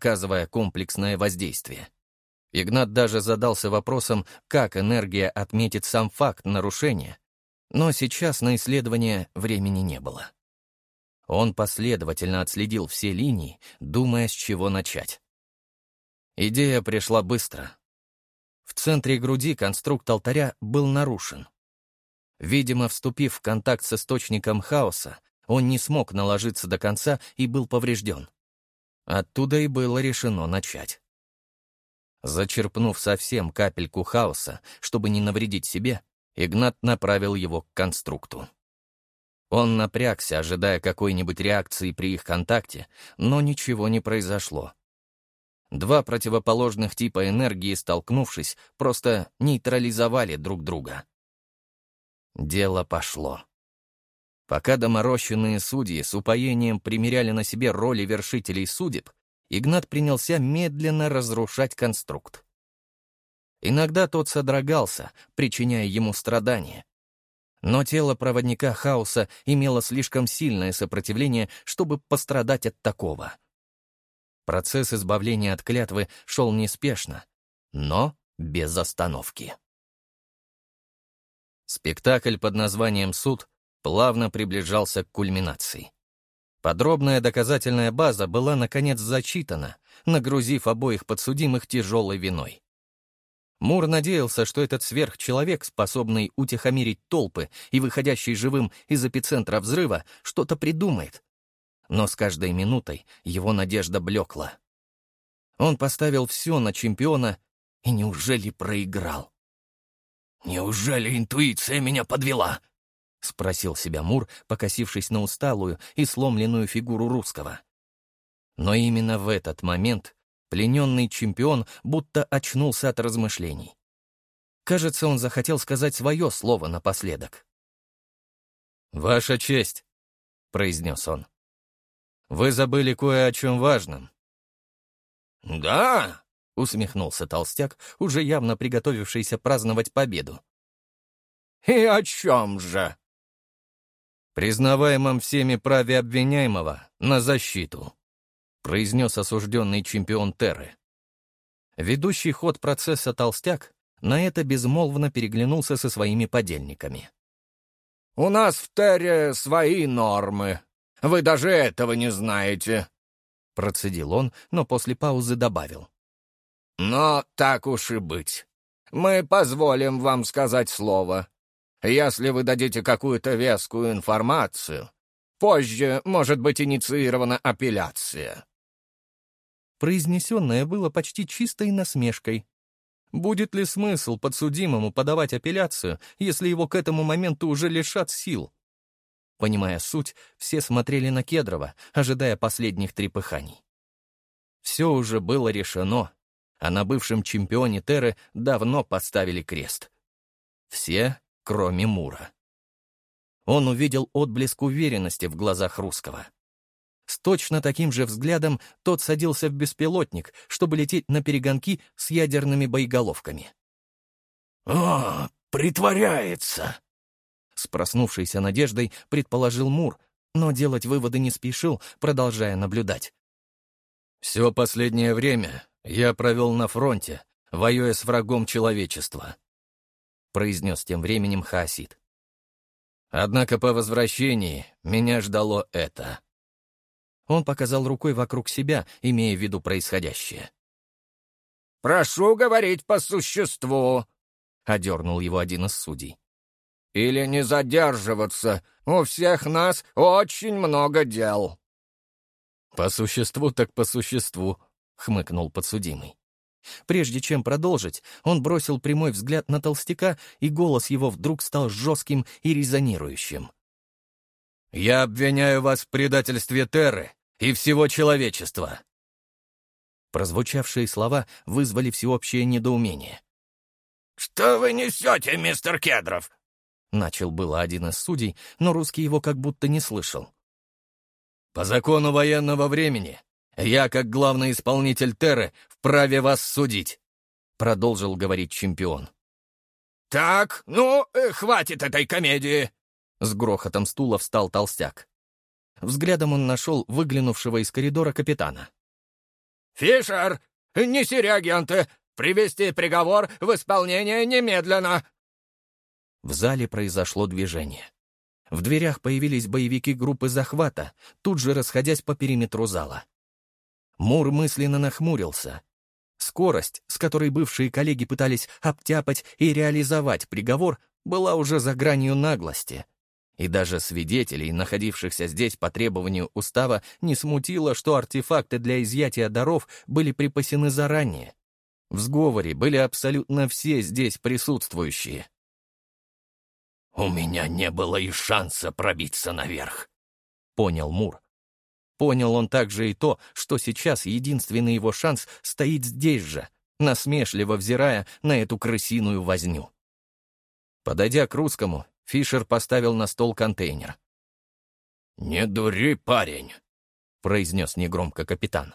оказывая комплексное воздействие. Игнат даже задался вопросом, как энергия отметит сам факт нарушения, но сейчас на исследование времени не было. Он последовательно отследил все линии, думая, с чего начать. Идея пришла быстро. В центре груди конструкт алтаря был нарушен. Видимо, вступив в контакт с источником хаоса, он не смог наложиться до конца и был поврежден. Оттуда и было решено начать. Зачерпнув совсем капельку хаоса, чтобы не навредить себе, Игнат направил его к конструкту. Он напрягся, ожидая какой-нибудь реакции при их контакте, но ничего не произошло. Два противоположных типа энергии, столкнувшись, просто нейтрализовали друг друга. Дело пошло. Пока доморощенные судьи с упоением примеряли на себе роли вершителей судеб, Игнат принялся медленно разрушать конструкт. Иногда тот содрогался, причиняя ему страдания. Но тело проводника хаоса имело слишком сильное сопротивление, чтобы пострадать от такого. Процесс избавления от клятвы шел неспешно, но без остановки. Спектакль под названием «Суд» плавно приближался к кульминации. Подробная доказательная база была, наконец, зачитана, нагрузив обоих подсудимых тяжелой виной. Мур надеялся, что этот сверхчеловек, способный утихомирить толпы и выходящий живым из эпицентра взрыва, что-то придумает. Но с каждой минутой его надежда блекла. Он поставил все на чемпиона и неужели проиграл? «Неужели интуиция меня подвела?» — спросил себя Мур, покосившись на усталую и сломленную фигуру русского. Но именно в этот момент плененный чемпион будто очнулся от размышлений. Кажется, он захотел сказать свое слово напоследок. «Ваша честь», — произнес он. «Вы забыли кое о чем важном». «Да?» — усмехнулся толстяк, уже явно приготовившийся праздновать победу. «И о чем же?» «Признаваемом всеми праве обвиняемого на защиту», — произнес осужденный чемпион Терры. Ведущий ход процесса толстяк на это безмолвно переглянулся со своими подельниками. «У нас в Терре свои нормы. Вы даже этого не знаете», — процедил он, но после паузы добавил. Но так уж и быть. Мы позволим вам сказать слово. Если вы дадите какую-то вескую информацию, позже может быть инициирована апелляция». Произнесенное было почти чистой насмешкой. Будет ли смысл подсудимому подавать апелляцию, если его к этому моменту уже лишат сил? Понимая суть, все смотрели на Кедрова, ожидая последних трепыханий. Все уже было решено, а на бывшем чемпионе Терры давно поставили крест. Все, кроме Мура. Он увидел отблеск уверенности в глазах русского. С точно таким же взглядом тот садился в беспилотник, чтобы лететь на перегонки с ядерными боеголовками. «О, притворяется!» С проснувшейся надеждой предположил Мур, но делать выводы не спешил, продолжая наблюдать. «Все последнее время я провел на фронте, воюя с врагом человечества», — произнес тем временем Хаосид. «Однако по возвращении меня ждало это». Он показал рукой вокруг себя, имея в виду происходящее. «Прошу говорить по существу», — одернул его один из судей. «Или не задерживаться. У всех нас очень много дел». «По существу так по существу», — хмыкнул подсудимый. Прежде чем продолжить, он бросил прямой взгляд на толстяка, и голос его вдруг стал жестким и резонирующим. «Я обвиняю вас в предательстве Терры и всего человечества!» Прозвучавшие слова вызвали всеобщее недоумение. «Что вы несете, мистер Кедров?» Начал было один из судей, но русский его как будто не слышал. «По закону военного времени я, как главный исполнитель Терры, вправе вас судить», — продолжил говорить чемпион. «Так, ну, э, хватит этой комедии!» С грохотом стула встал толстяк. Взглядом он нашел выглянувшего из коридора капитана. «Фишер, неси реагенты! Привести приговор в исполнение немедленно!» В зале произошло движение. В дверях появились боевики группы захвата, тут же расходясь по периметру зала. Мур мысленно нахмурился. Скорость, с которой бывшие коллеги пытались обтяпать и реализовать приговор, была уже за гранью наглости. И даже свидетелей, находившихся здесь по требованию устава, не смутило, что артефакты для изъятия даров были припасены заранее. В сговоре были абсолютно все здесь присутствующие. «У меня не было и шанса пробиться наверх», — понял Мур. Понял он также и то, что сейчас единственный его шанс стоит здесь же, насмешливо взирая на эту крысиную возню. Подойдя к русскому, Фишер поставил на стол контейнер. «Не дури, парень», — произнес негромко капитан.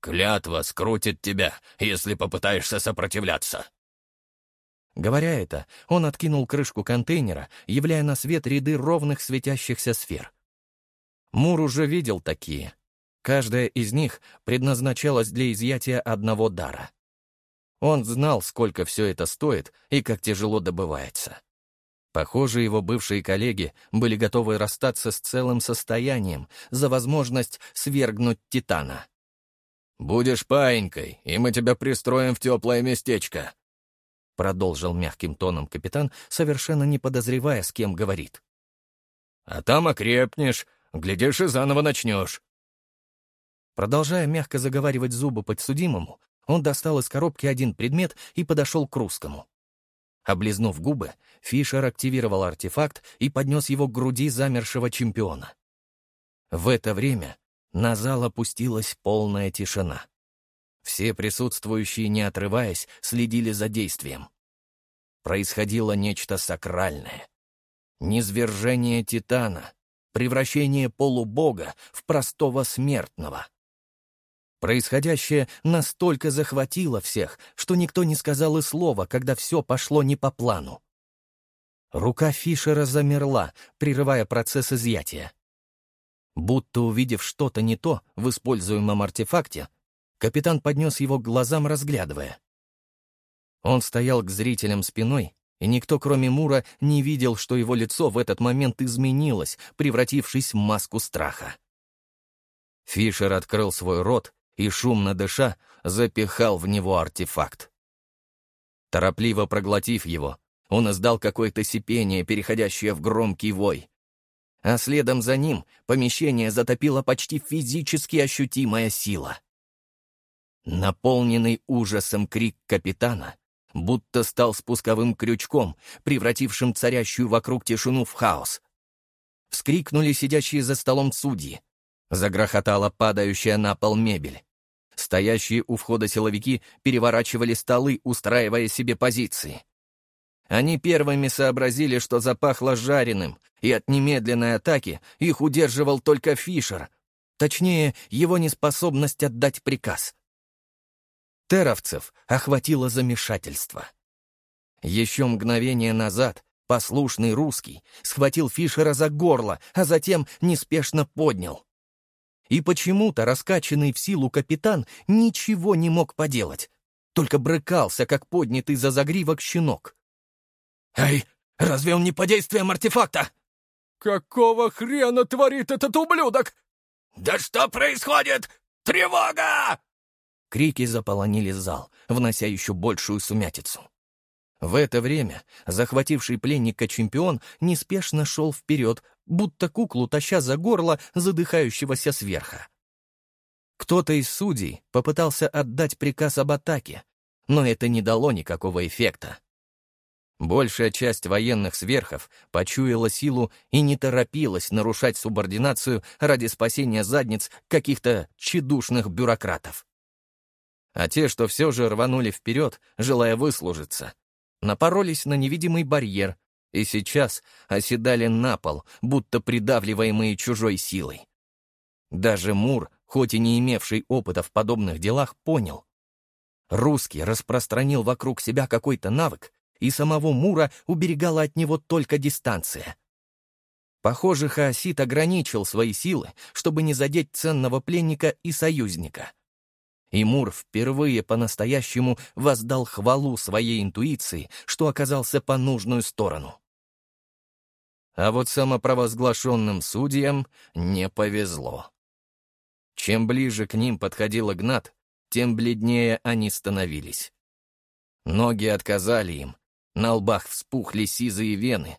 «Клятва скрутит тебя, если попытаешься сопротивляться». Говоря это, он откинул крышку контейнера, являя на свет ряды ровных светящихся сфер. Мур уже видел такие. Каждая из них предназначалась для изъятия одного дара. Он знал, сколько все это стоит и как тяжело добывается. Похоже, его бывшие коллеги были готовы расстаться с целым состоянием за возможность свергнуть Титана. «Будешь паинькой, и мы тебя пристроим в теплое местечко», продолжил мягким тоном капитан, совершенно не подозревая, с кем говорит. «А там окрепнешь, глядишь и заново начнешь». Продолжая мягко заговаривать зубы подсудимому, он достал из коробки один предмет и подошел к русскому. Облизнув губы, Фишер активировал артефакт и поднес его к груди замершего чемпиона. В это время на зал опустилась полная тишина. Все присутствующие, не отрываясь, следили за действием. Происходило нечто сакральное. Низвержение Титана, превращение полубога в простого смертного. Происходящее настолько захватило всех, что никто не сказал и слова, когда все пошло не по плану. Рука Фишера замерла, прерывая процесс изъятия. Будто увидев что-то не то в используемом артефакте, Капитан поднес его к глазам, разглядывая. Он стоял к зрителям спиной, и никто, кроме Мура, не видел, что его лицо в этот момент изменилось, превратившись в маску страха. Фишер открыл свой рот и, шумно дыша, запихал в него артефакт. Торопливо проглотив его, он издал какое-то сипение, переходящее в громкий вой. А следом за ним помещение затопило почти физически ощутимая сила. Наполненный ужасом крик капитана будто стал спусковым крючком, превратившим царящую вокруг тишину в хаос. Вскрикнули сидящие за столом судьи. Загрохотала падающая на пол мебель. Стоящие у входа силовики переворачивали столы, устраивая себе позиции. Они первыми сообразили, что запахло жареным, и от немедленной атаки их удерживал только Фишер, точнее, его неспособность отдать приказ — Теровцев охватило замешательство. Еще мгновение назад послушный русский схватил Фишера за горло, а затем неспешно поднял. И почему-то раскачанный в силу капитан ничего не мог поделать, только брыкался, как поднятый за загривок щенок. «Эй, разве он не под действием артефакта?» «Какого хрена творит этот ублюдок?» «Да что происходит? Тревога!» Крики заполонили зал, внося еще большую сумятицу. В это время захвативший пленника чемпион неспешно шел вперед, будто куклу таща за горло задыхающегося сверха. Кто-то из судей попытался отдать приказ об атаке, но это не дало никакого эффекта. Большая часть военных сверхов почуяла силу и не торопилась нарушать субординацию ради спасения задниц каких-то тщедушных бюрократов а те, что все же рванули вперед, желая выслужиться, напоролись на невидимый барьер и сейчас оседали на пол, будто придавливаемые чужой силой. Даже Мур, хоть и не имевший опыта в подобных делах, понял. Русский распространил вокруг себя какой-то навык, и самого Мура уберегала от него только дистанция. Похоже, Хаосит ограничил свои силы, чтобы не задеть ценного пленника и союзника — И Мур впервые по-настоящему воздал хвалу своей интуиции, что оказался по нужную сторону. А вот самопровозглашенным судьям не повезло. Чем ближе к ним подходил Игнат, тем бледнее они становились. Ноги отказали им, на лбах вспухли сизые вены,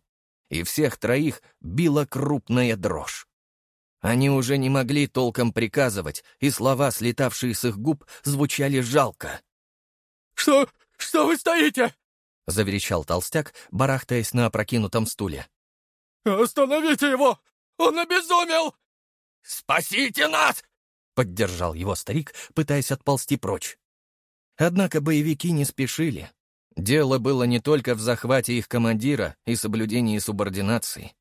и всех троих била крупная дрожь. Они уже не могли толком приказывать, и слова, слетавшие с их губ, звучали жалко. «Что? Что вы стоите?» — заверещал толстяк, барахтаясь на опрокинутом стуле. «Остановите его! Он обезумел!» «Спасите нас!» — поддержал его старик, пытаясь отползти прочь. Однако боевики не спешили. Дело было не только в захвате их командира и соблюдении субординации.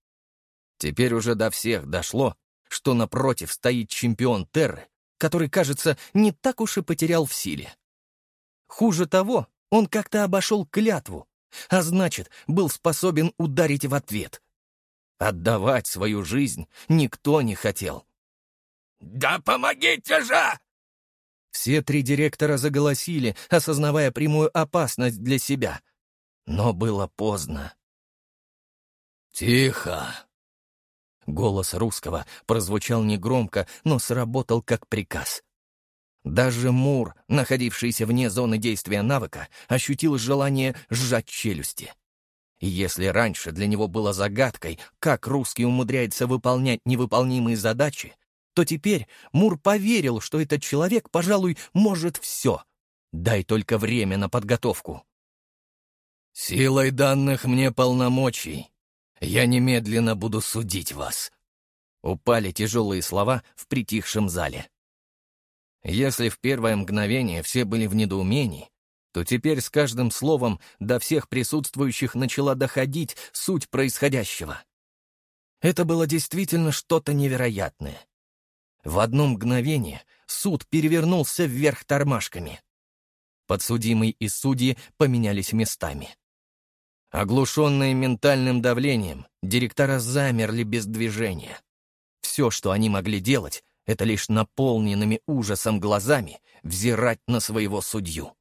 Теперь уже до всех дошло, что напротив стоит чемпион Терры, который, кажется, не так уж и потерял в силе. Хуже того, он как-то обошел клятву, а значит, был способен ударить в ответ. Отдавать свою жизнь никто не хотел. «Да помогите же!» Все три директора заголосили, осознавая прямую опасность для себя. Но было поздно. «Тихо!» Голос русского прозвучал негромко, но сработал как приказ. Даже Мур, находившийся вне зоны действия навыка, ощутил желание сжать челюсти. Если раньше для него было загадкой, как русский умудряется выполнять невыполнимые задачи, то теперь Мур поверил, что этот человек, пожалуй, может все. Дай только время на подготовку. «Силой данных мне полномочий. Я немедленно буду судить вас». Упали тяжелые слова в притихшем зале. Если в первое мгновение все были в недоумении, то теперь с каждым словом до всех присутствующих начала доходить суть происходящего. Это было действительно что-то невероятное. В одно мгновение суд перевернулся вверх тормашками. Подсудимый и судьи поменялись местами. Оглушенные ментальным давлением, директора замерли без движения. Все, что они могли делать, это лишь наполненными ужасом глазами взирать на своего судью.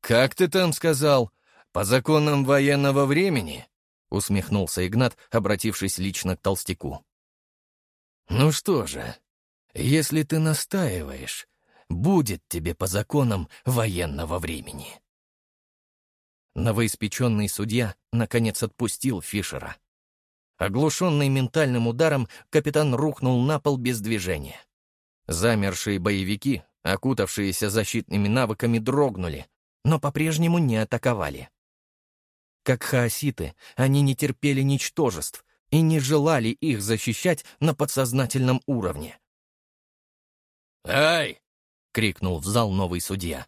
«Как ты там сказал? По законам военного времени?» — усмехнулся Игнат, обратившись лично к толстяку. «Ну что же, если ты настаиваешь, будет тебе по законам военного времени». Новоиспеченный судья наконец отпустил Фишера. Оглушенный ментальным ударом, капитан рухнул на пол без движения. Замершие боевики, окутавшиеся защитными навыками, дрогнули, но по-прежнему не атаковали. Как хаоситы, они не терпели ничтожеств, и не желали их защищать на подсознательном уровне. «Эй!» — крикнул в зал новый судья.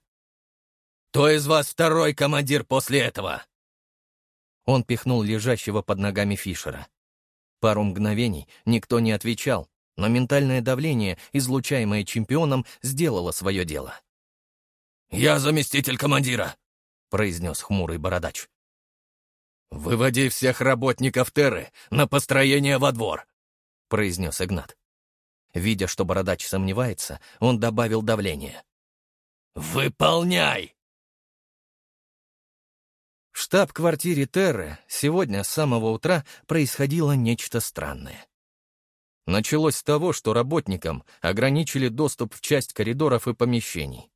«Кто из вас второй командир после этого?» Он пихнул лежащего под ногами Фишера. Пару мгновений никто не отвечал, но ментальное давление, излучаемое чемпионом, сделало свое дело. «Я заместитель командира», — произнес хмурый бородач. «Выводи всех работников Терры на построение во двор», — произнес Игнат. Видя, что бородач сомневается, он добавил давление. «Выполняй!» В штаб-квартире Терры сегодня с самого утра происходило нечто странное. Началось с того, что работникам ограничили доступ в часть коридоров и помещений.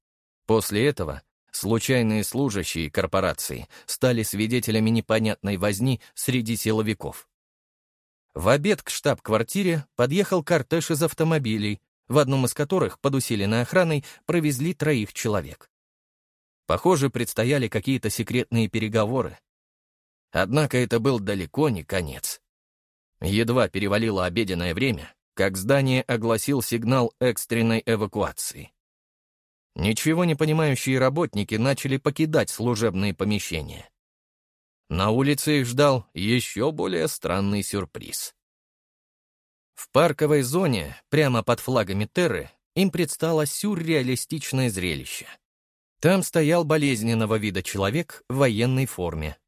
После этого Случайные служащие корпорации стали свидетелями непонятной возни среди силовиков. В обед к штаб-квартире подъехал кортеж из автомобилей, в одном из которых под усиленной охраной провезли троих человек. Похоже, предстояли какие-то секретные переговоры. Однако это был далеко не конец. Едва перевалило обеденное время, как здание огласил сигнал экстренной эвакуации. Ничего не понимающие работники начали покидать служебные помещения. На улице их ждал еще более странный сюрприз. В парковой зоне, прямо под флагами Терры, им предстало сюрреалистичное зрелище. Там стоял болезненного вида человек в военной форме.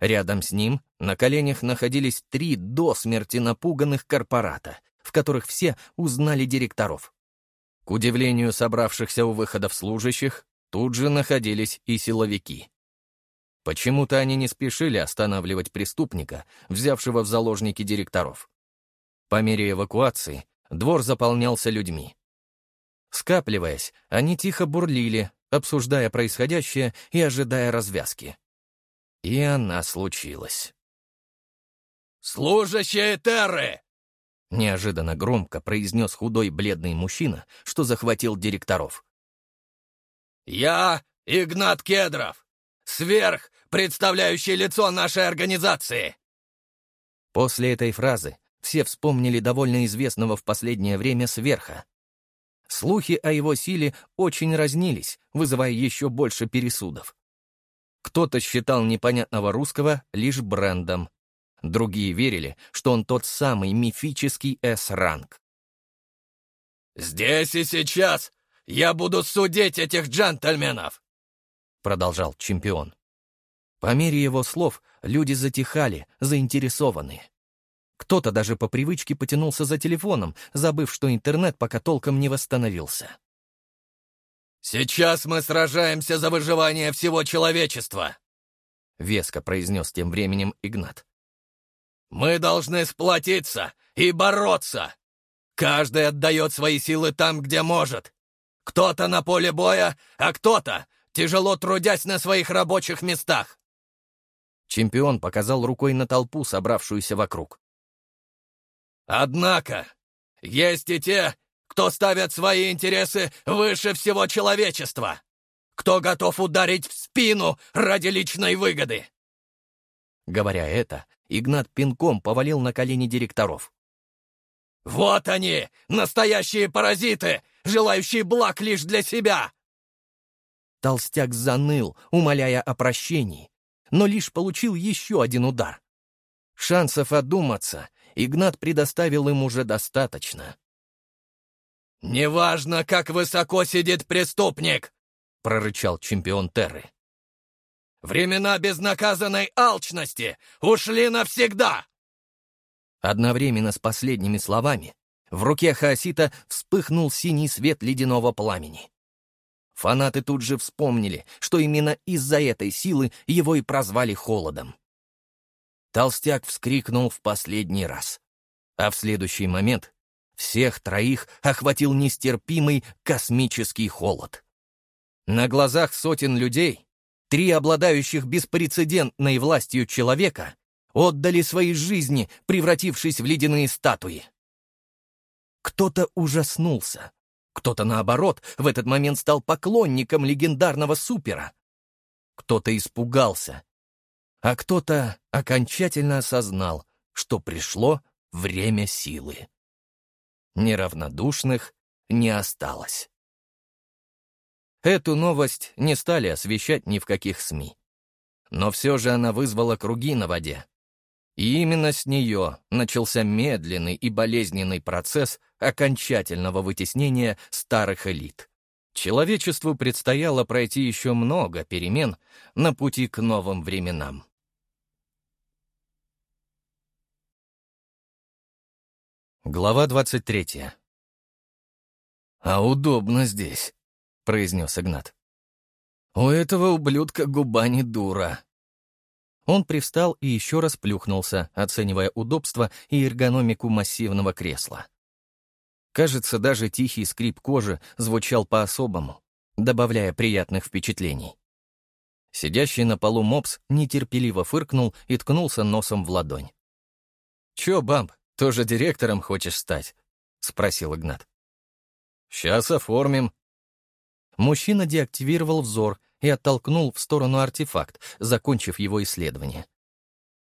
Рядом с ним на коленях находились три до смерти напуганных корпората, в которых все узнали директоров. К удивлению собравшихся у выходов служащих, тут же находились и силовики. Почему-то они не спешили останавливать преступника, взявшего в заложники директоров. По мере эвакуации двор заполнялся людьми. Скапливаясь, они тихо бурлили, обсуждая происходящее и ожидая развязки. И она случилась. «Служащие Терры!» Неожиданно громко произнес худой бледный мужчина, что захватил директоров. «Я Игнат Кедров, сверх, представляющий лицо нашей организации!» После этой фразы все вспомнили довольно известного в последнее время сверха. Слухи о его силе очень разнились, вызывая еще больше пересудов. Кто-то считал непонятного русского лишь брендом, другие верили, что он тот самый мифический С-ранг. «Здесь и сейчас я буду судить этих джентльменов!» продолжал чемпион. По мере его слов люди затихали, заинтересованные. Кто-то даже по привычке потянулся за телефоном, забыв, что интернет пока толком не восстановился. «Сейчас мы сражаемся за выживание всего человечества», — веско произнес тем временем Игнат. «Мы должны сплотиться и бороться. Каждый отдает свои силы там, где может. Кто-то на поле боя, а кто-то, тяжело трудясь на своих рабочих местах». Чемпион показал рукой на толпу, собравшуюся вокруг. Однако, есть и те, кто ставят свои интересы выше всего человечества, кто готов ударить в спину ради личной выгоды. Говоря это, Игнат пинком повалил на колени директоров. «Вот они, настоящие паразиты, желающие благ лишь для себя!» Толстяк заныл, умоляя о прощении, но лишь получил еще один удар. Шансов одуматься Игнат предоставил им уже достаточно. «Неважно, как высоко сидит преступник!» — прорычал чемпион Терры. «Времена безнаказанной алчности ушли навсегда!» Одновременно с последними словами в руке Хаосита вспыхнул синий свет ледяного пламени. Фанаты тут же вспомнили, что именно из-за этой силы его и прозвали холодом. Толстяк вскрикнул в последний раз. А в следующий момент всех троих охватил нестерпимый космический холод. На глазах сотен людей три обладающих беспрецедентной властью человека отдали свои жизни, превратившись в ледяные статуи. Кто-то ужаснулся, кто-то, наоборот, в этот момент стал поклонником легендарного супера. Кто-то испугался а кто-то окончательно осознал, что пришло время силы. Неравнодушных не осталось. Эту новость не стали освещать ни в каких СМИ. Но все же она вызвала круги на воде. И именно с нее начался медленный и болезненный процесс окончательного вытеснения старых элит. Человечеству предстояло пройти еще много перемен на пути к новым временам. Глава 23. «А удобно здесь», — произнес Игнат. «У этого ублюдка губа не дура». Он привстал и еще раз плюхнулся, оценивая удобство и эргономику массивного кресла. Кажется, даже тихий скрип кожи звучал по-особому, добавляя приятных впечатлений. Сидящий на полу мопс нетерпеливо фыркнул и ткнулся носом в ладонь. «Чё, бамп, тоже директором хочешь стать?» — спросил Игнат. «Сейчас оформим». Мужчина деактивировал взор и оттолкнул в сторону артефакт, закончив его исследование.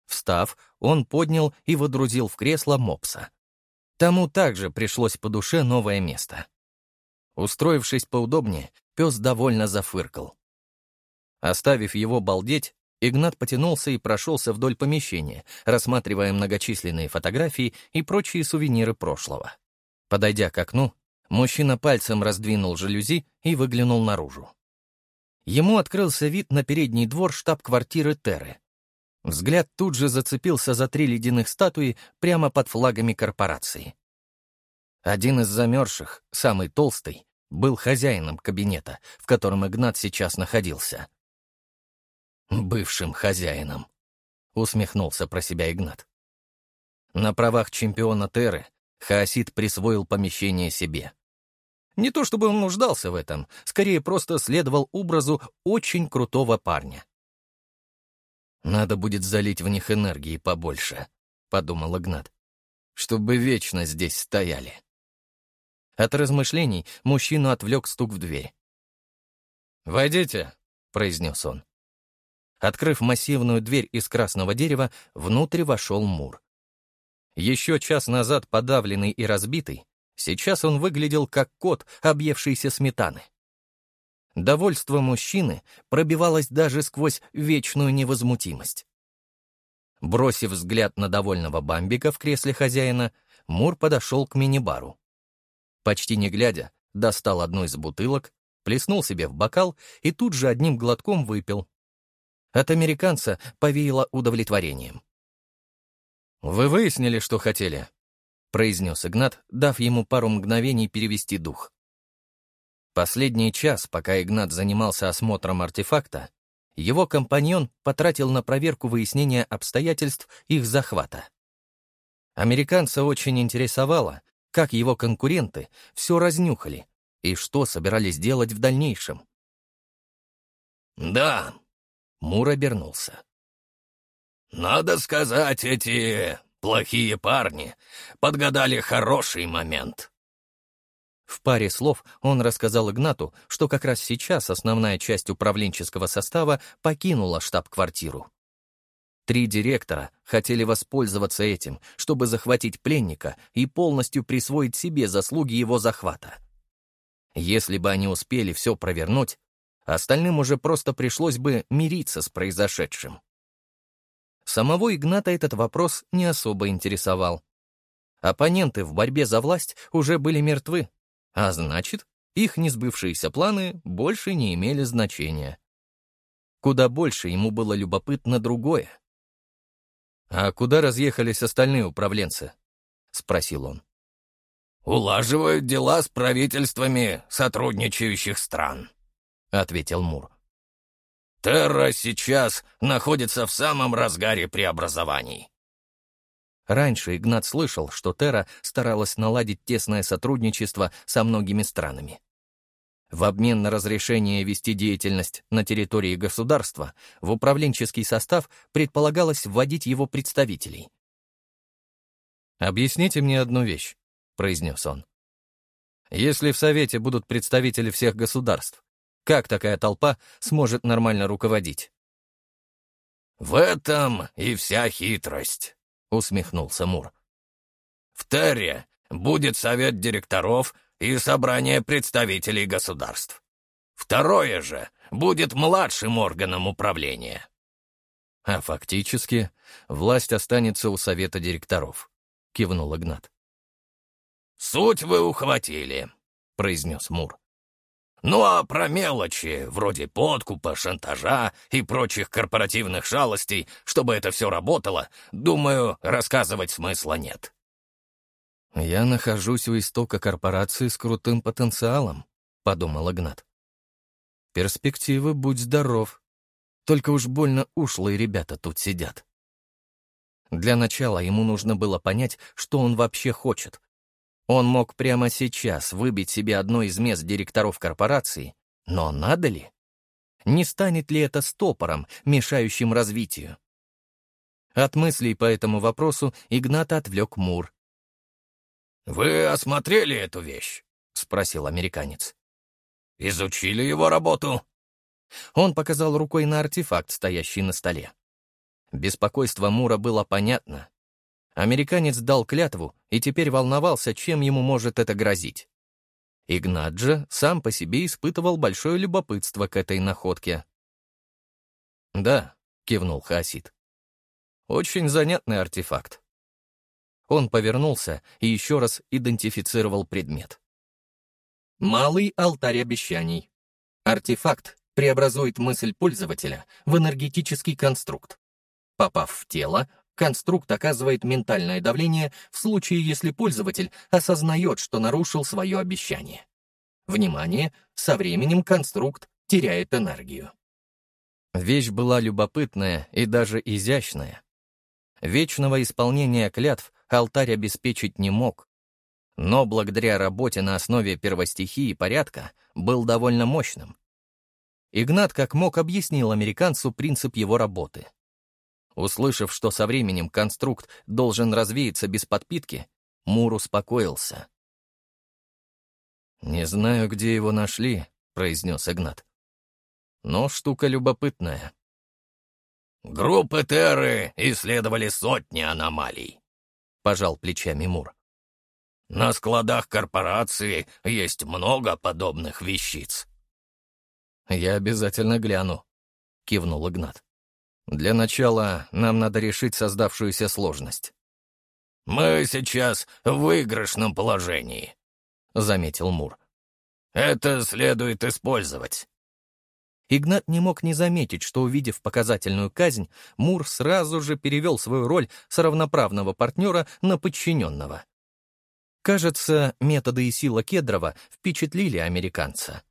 Встав, он поднял и водрузил в кресло мопса. Тому также пришлось по душе новое место. Устроившись поудобнее, пес довольно зафыркал. Оставив его балдеть, Игнат потянулся и прошелся вдоль помещения, рассматривая многочисленные фотографии и прочие сувениры прошлого. Подойдя к окну, мужчина пальцем раздвинул жалюзи и выглянул наружу. Ему открылся вид на передний двор штаб-квартиры Терры. Взгляд тут же зацепился за три ледяных статуи прямо под флагами корпорации. Один из замерзших, самый толстый, был хозяином кабинета, в котором Игнат сейчас находился. «Бывшим хозяином», — усмехнулся про себя Игнат. На правах чемпиона Терры Хаосид присвоил помещение себе. Не то чтобы он нуждался в этом, скорее просто следовал образу очень крутого парня. «Надо будет залить в них энергии побольше», — подумал Игнат, «чтобы вечно здесь стояли». От размышлений мужчину отвлек стук в дверь. «Войдите», — произнес он. Открыв массивную дверь из красного дерева, внутрь вошел Мур. Еще час назад подавленный и разбитый, сейчас он выглядел как кот, объевшийся сметаны. Довольство мужчины пробивалось даже сквозь вечную невозмутимость. Бросив взгляд на довольного Бамбика в кресле хозяина, Мур подошел к мини-бару. Почти не глядя, достал одну из бутылок, плеснул себе в бокал и тут же одним глотком выпил. От американца повеяло удовлетворением. «Вы выяснили, что хотели?» — произнес Игнат, дав ему пару мгновений перевести дух. Последний час, пока Игнат занимался осмотром артефакта, его компаньон потратил на проверку выяснения обстоятельств их захвата. Американца очень интересовало, как его конкуренты все разнюхали и что собирались делать в дальнейшем. «Да», — Мур обернулся. Надо сказать, эти плохие парни подгадали хороший момент. В паре слов он рассказал Игнату, что как раз сейчас основная часть управленческого состава покинула штаб-квартиру. Три директора хотели воспользоваться этим, чтобы захватить пленника и полностью присвоить себе заслуги его захвата. Если бы они успели все провернуть, остальным уже просто пришлось бы мириться с произошедшим. Самого Игната этот вопрос не особо интересовал. Оппоненты в борьбе за власть уже были мертвы, а значит, их несбывшиеся планы больше не имели значения. Куда больше ему было любопытно другое. «А куда разъехались остальные управленцы?» — спросил он. «Улаживают дела с правительствами сотрудничающих стран», — ответил Мур. Терра сейчас находится в самом разгаре преобразований. Раньше Игнат слышал, что Терра старалась наладить тесное сотрудничество со многими странами. В обмен на разрешение вести деятельность на территории государства в управленческий состав предполагалось вводить его представителей. «Объясните мне одну вещь», — произнес он. «Если в Совете будут представители всех государств, как такая толпа сможет нормально руководить? «В этом и вся хитрость», — усмехнулся Мур. «В Терре будет совет директоров и собрание представителей государств. Второе же будет младшим органом управления». «А фактически власть останется у совета директоров», — кивнул Игнат. «Суть вы ухватили», — произнес Мур. Ну а про мелочи, вроде подкупа, шантажа и прочих корпоративных шалостей, чтобы это все работало, думаю, рассказывать смысла нет. «Я нахожусь у истока корпорации с крутым потенциалом», — подумал Игнат. «Перспективы, будь здоров. Только уж больно ушлые ребята тут сидят». Для начала ему нужно было понять, что он вообще хочет, он мог прямо сейчас выбить себе одно из мест директоров корпорации, но надо ли? Не станет ли это стопором, мешающим развитию? От мыслей по этому вопросу Игната отвлек Мур. «Вы осмотрели эту вещь?» — спросил американец. «Изучили его работу?» Он показал рукой на артефакт, стоящий на столе. Беспокойство Мура было понятно. Американец дал клятву и теперь волновался, чем ему может это грозить. Игнат же сам по себе испытывал большое любопытство к этой находке. «Да», — кивнул Хасид. «Очень занятный артефакт». Он повернулся и еще раз идентифицировал предмет. Малый алтарь обещаний. Артефакт преобразует мысль пользователя в энергетический конструкт. Попав в тело, конструкт оказывает ментальное давление в случае, если пользователь осознает, что нарушил свое обещание. Внимание, со временем конструкт теряет энергию. Вещь была любопытная и даже изящная. Вечного исполнения клятв алтарь обеспечить не мог, но благодаря работе на основе первостихии порядка был довольно мощным. Игнат как мог объяснил американцу принцип его работы. Услышав, что со временем конструкт должен развеяться без подпитки, Мур успокоился. «Не знаю, где его нашли», — произнес Игнат. «Но штука любопытная». «Группы Терры исследовали сотни аномалий», — пожал плечами Мур. «На складах корпорации есть много подобных вещиц». «Я обязательно гляну», — кивнул Игнат. «Для начала нам надо решить создавшуюся сложность». «Мы сейчас в выигрышном положении», — заметил Мур. «Это следует использовать». Игнат не мог не заметить, что, увидев показательную казнь, Мур сразу же перевел свою роль с равноправного партнера на подчиненного. Кажется, методы и сила Кедрова впечатлили американца.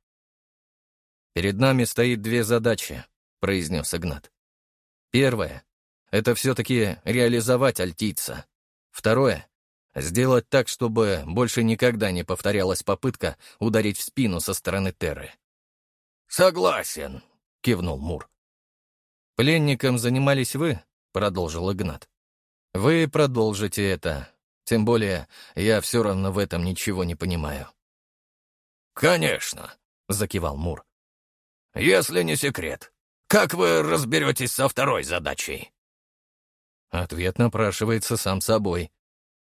«Перед нами стоит две задачи», — произнес Игнат. «Первое — это все-таки реализовать альтийца. Второе — сделать так, чтобы больше никогда не повторялась попытка ударить в спину со стороны Терры». «Согласен», — кивнул Мур. «Пленником занимались вы», — продолжил Игнат. «Вы продолжите это. Тем более, я все равно в этом ничего не понимаю». «Конечно», — закивал Мур. Если не секрет, как вы разберетесь со второй задачей?» Ответ напрашивается сам собой.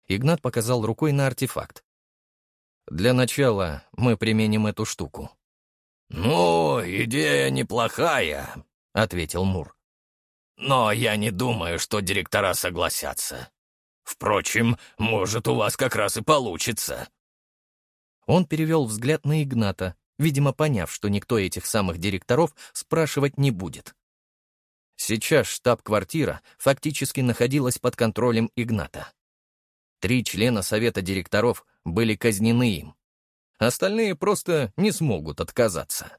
Игнат показал рукой на артефакт. «Для начала мы применим эту штуку». «Ну, идея неплохая», — ответил Мур. «Но я не думаю, что директора согласятся. Впрочем, может, у вас как раз и получится». Он перевел взгляд на Игната, видимо, поняв, что никто этих самых директоров спрашивать не будет. Сейчас штаб-квартира фактически находилась под контролем Игната. Три члена совета директоров были казнены им. Остальные просто не смогут отказаться.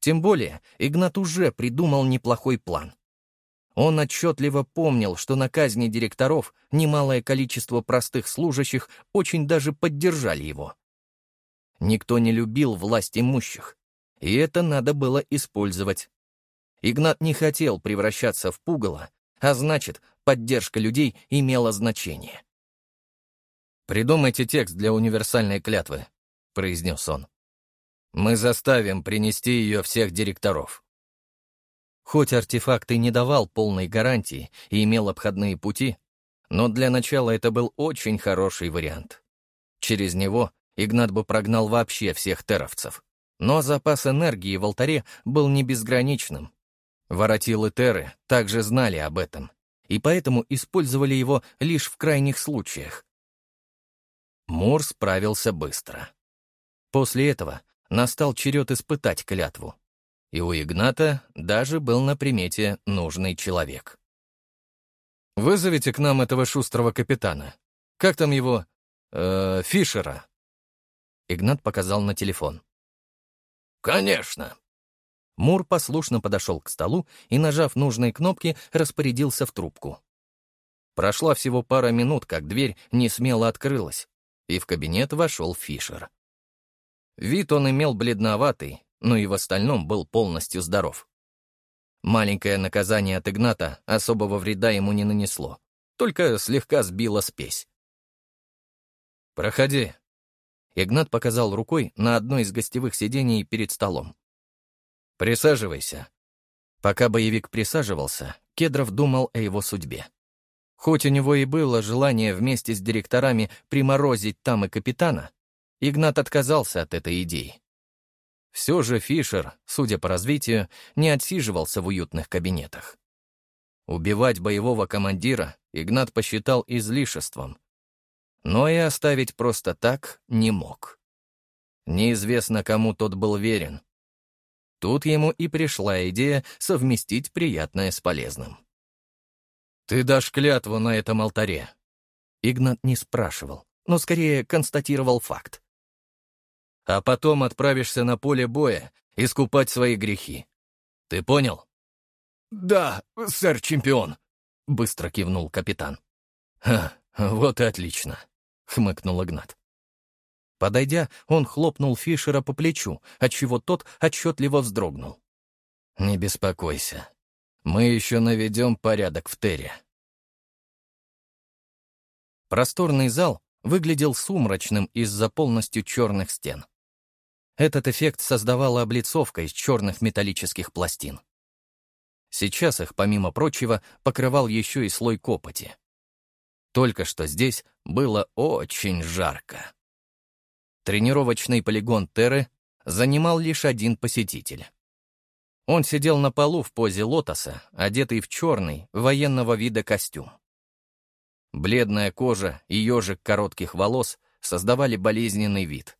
Тем более Игнат уже придумал неплохой план. Он отчетливо помнил, что на казни директоров немалое количество простых служащих очень даже поддержали его. Никто не любил власть имущих, и это надо было использовать. Игнат не хотел превращаться в пугало, а значит, поддержка людей имела значение. «Придумайте текст для универсальной клятвы», — произнес он. «Мы заставим принести ее всех директоров». Хоть артефакт и не давал полной гарантии и имел обходные пути, но для начала это был очень хороший вариант. Через него Игнат бы прогнал вообще всех теровцев. Но запас энергии в алтаре был не безграничным. Воротилы Теры также знали об этом, и поэтому использовали его лишь в крайних случаях. Мур справился быстро. После этого настал черед испытать клятву. И у Игната даже был на примете нужный человек. «Вызовите к нам этого шустрого капитана. Как там его? Э, Фишера», Игнат показал на телефон. «Конечно». Мур послушно подошел к столу и, нажав нужные кнопки, распорядился в трубку. Прошла всего пара минут, как дверь не смело открылась, и в кабинет вошел Фишер. Вид он имел бледноватый, но и в остальном был полностью здоров. Маленькое наказание от Игната особого вреда ему не нанесло, только слегка сбило спесь. «Проходи», Игнат показал рукой на одно из гостевых сидений перед столом. «Присаживайся». Пока боевик присаживался, Кедров думал о его судьбе. Хоть у него и было желание вместе с директорами приморозить там и капитана, Игнат отказался от этой идеи. Все же Фишер, судя по развитию, не отсиживался в уютных кабинетах. Убивать боевого командира Игнат посчитал излишеством, но и оставить просто так не мог. Неизвестно, кому тот был верен. Тут ему и пришла идея совместить приятное с полезным. «Ты дашь клятву на этом алтаре». Игнат не спрашивал, но скорее констатировал факт. «А потом отправишься на поле боя искупать свои грехи. Ты понял?» «Да, сэр-чемпион», — быстро кивнул капитан. «Ха, вот и отлично», — хмыкнул Игнат. Подойдя, он хлопнул Фишера по плечу, отчего тот отчетливо вздрогнул. «Не беспокойся. Мы еще наведем порядок в Терре». Просторный зал выглядел сумрачным из-за полностью черных стен. Этот эффект создавала облицовка из черных металлических пластин. Сейчас их, помимо прочего, покрывал еще и слой копоти. Только что здесь было очень жарко. Тренировочный полигон Терры занимал лишь один посетитель. Он сидел на полу в позе лотоса, одетый в черный, военного вида костюм. Бледная кожа и ежик коротких волос создавали болезненный вид.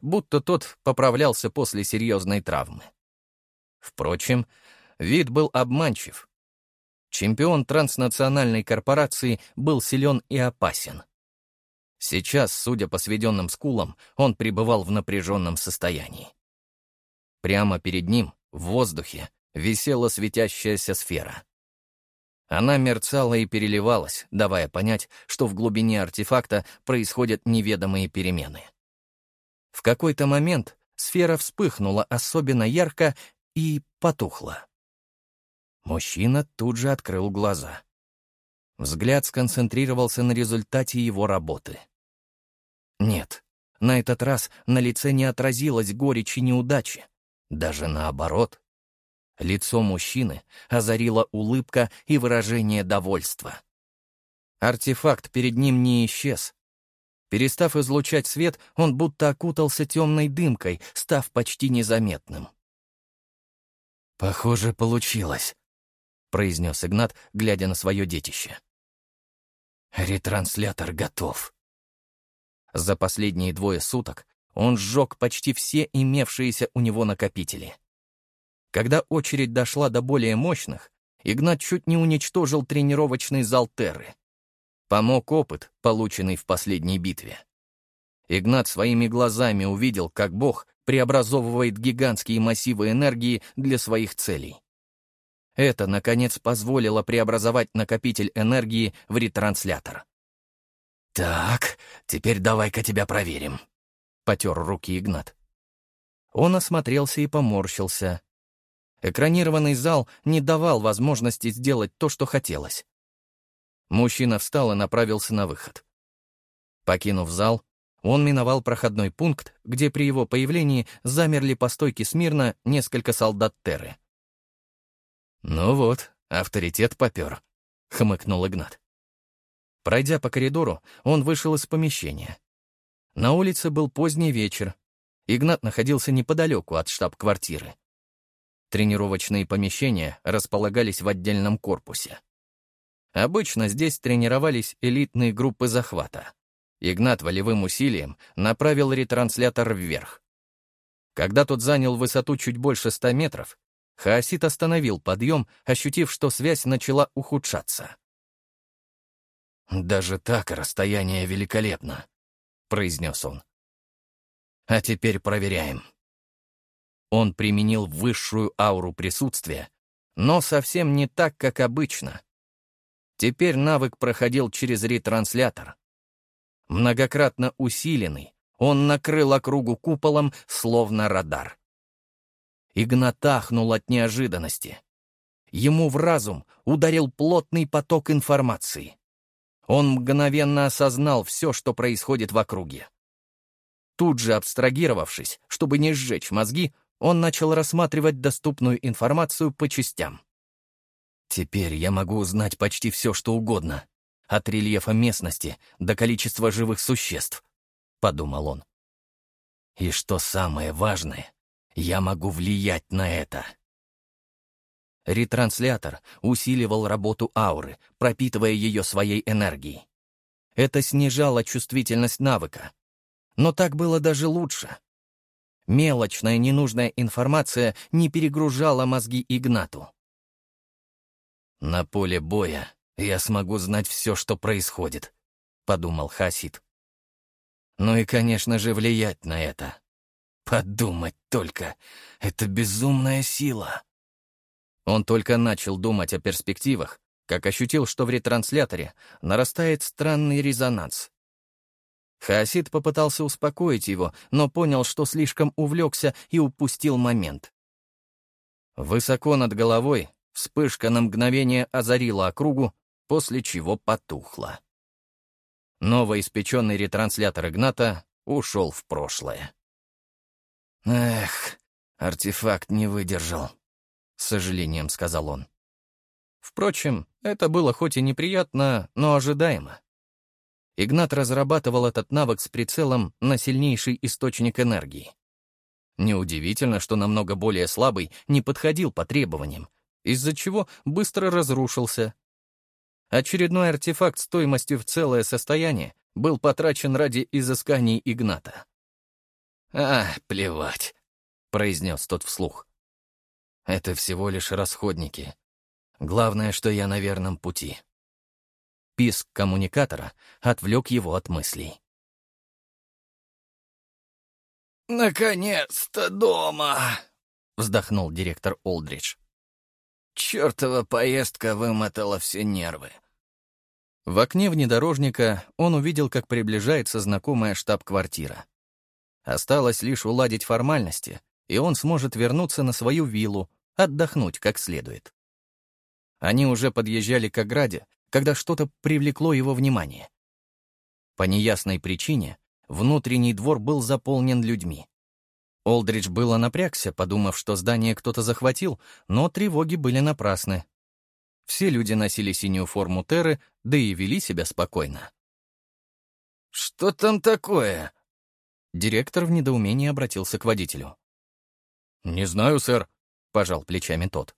Будто тот поправлялся после серьезной травмы. Впрочем, Вид был обманчив. Чемпион транснациональной корпорации был силен и опасен. Сейчас, судя по сведенным скулам, он пребывал в напряженном состоянии. Прямо перед ним, в воздухе, висела светящаяся сфера. Она мерцала и переливалась, давая понять, что в глубине артефакта происходят неведомые перемены. В какой-то момент сфера вспыхнула особенно ярко и потухла. Мужчина тут же открыл глаза. Взгляд сконцентрировался на результате его работы. Нет, на этот раз на лице не отразилась горечь неудачи. Даже наоборот. Лицо мужчины озарила улыбка и выражение довольства. Артефакт перед ним не исчез. Перестав излучать свет, он будто окутался темной дымкой, став почти незаметным. «Похоже, получилось», — произнес Игнат, глядя на свое детище. «Ретранслятор готов». За последние двое суток он сжег почти все имевшиеся у него накопители. Когда очередь дошла до более мощных, Игнат чуть не уничтожил тренировочный зал Терры. Помог опыт, полученный в последней битве. Игнат своими глазами увидел, как Бог преобразовывает гигантские массивы энергии для своих целей. Это, наконец, позволило преобразовать накопитель энергии в ретранслятор. «Так, теперь давай-ка тебя проверим», — потер руки Игнат. Он осмотрелся и поморщился. Экранированный зал не давал возможности сделать то, что хотелось. Мужчина встал и направился на выход. Покинув зал, он миновал проходной пункт, где при его появлении замерли по стойке смирно несколько солдат Терры. «Ну вот, авторитет попер», — хмыкнул Игнат. Пройдя по коридору, он вышел из помещения. На улице был поздний вечер. Игнат находился неподалеку от штаб-квартиры. Тренировочные помещения располагались в отдельном корпусе. Обычно здесь тренировались элитные группы захвата. Игнат волевым усилием направил ретранслятор вверх. Когда тот занял высоту чуть больше ста метров, Хаосит остановил подъем, ощутив, что связь начала ухудшаться. «Даже так расстояние великолепно», — произнес он. «А теперь проверяем». Он применил высшую ауру присутствия, но совсем не так, как обычно. Теперь навык проходил через ретранслятор. Многократно усиленный, он накрыл округу куполом, словно радар. Игнат ахнул от неожиданности. Ему в разум ударил плотный поток информации. Он мгновенно осознал все, что происходит в округе. Тут же абстрагировавшись, чтобы не сжечь мозги, он начал рассматривать доступную информацию по частям. «Теперь я могу узнать почти все, что угодно, от рельефа местности до количества живых существ», — подумал он. «И что самое важное, я могу влиять на это. Ретранслятор усиливал работу ауры, пропитывая ее своей энергией. Это снижало чувствительность навыка. Но так было даже лучше. Мелочная ненужная информация не перегружала мозги Игнату. На поле боя я смогу знать все, что происходит», — подумал Хасид. Ну и, конечно же, влиять на это. Подумать только, это безумная сила. Он только начал думать о перспективах, как ощутил, что в ретрансляторе нарастает странный резонанс. Хаосид попытался успокоить его, но понял, что слишком увлекся и упустил момент. Высоко над головой вспышка на мгновение озарила округу, после чего потухла. Новоиспеченный ретранслятор Игната ушел в прошлое. «Эх, артефакт не выдержал», — с сожалением сказал он. Впрочем, это было хоть и неприятно, но ожидаемо. Игнат разрабатывал этот навык с прицелом на сильнейший источник энергии. Неудивительно, что намного более слабый не подходил по требованиям, из-за чего быстро разрушился. Очередной артефакт стоимостью в целое состояние был потрачен ради изысканий Игната. «А, плевать», — произнес тот вслух. «Это всего лишь расходники. Главное, что я на верном пути». Писк коммуникатора отвлек его от мыслей. «Наконец-то дома!» — вздохнул директор Олдридж. «Чёртова поездка вымотала все нервы». В окне внедорожника он увидел, как приближается знакомая штаб-квартира. Осталось лишь уладить формальности, и он сможет вернуться на свою виллу, отдохнуть как следует. Они уже подъезжали к ограде, когда что-то привлекло его внимание. По неясной причине внутренний двор был заполнен людьми. Олдридж было напрягся, подумав, что здание кто-то захватил, но тревоги были напрасны. Все люди носили синюю форму Терры, да и вели себя спокойно. «Что там такое?» Директор в недоумении обратился к водителю. «Не знаю, сэр», — пожал плечами тот.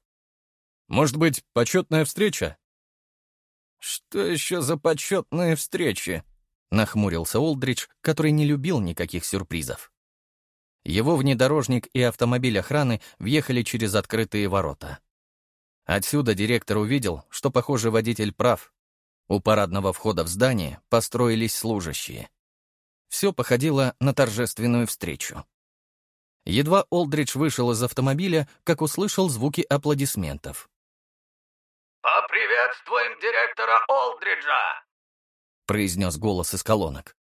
«Может быть, почетная встреча?» «Что еще за почетные встречи?» — нахмурился Олдридж, который не любил никаких сюрпризов. Его внедорожник и автомобиль охраны въехали через открытые ворота. Отсюда директор увидел, что, похоже, водитель прав. У парадного входа в здание построились служащие. Все походило на торжественную встречу. Едва Олдридж вышел из автомобиля, как услышал звуки аплодисментов. «Поприветствуем директора Олдриджа!» — произнес голос из колонок.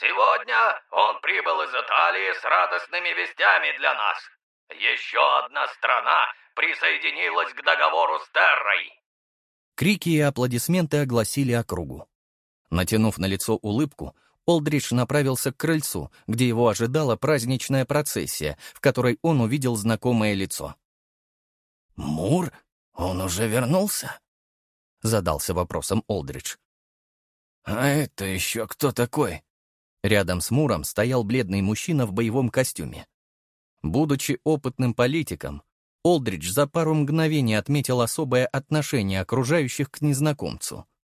«Сегодня он прибыл из Италии с радостными вестями для нас. Еще одна страна присоединилась к договору с Террой!» Крики и аплодисменты огласили округу. Натянув на лицо улыбку, Олдридж направился к крыльцу, где его ожидала праздничная процессия, в которой он увидел знакомое лицо. «Мур? Он уже вернулся?» — задался вопросом Олдридж. «А это еще кто такой?» Рядом с Муром стоял бледный мужчина в боевом костюме. Будучи опытным политиком, Олдридж за пару мгновений отметил особое отношение окружающих к незнакомцу —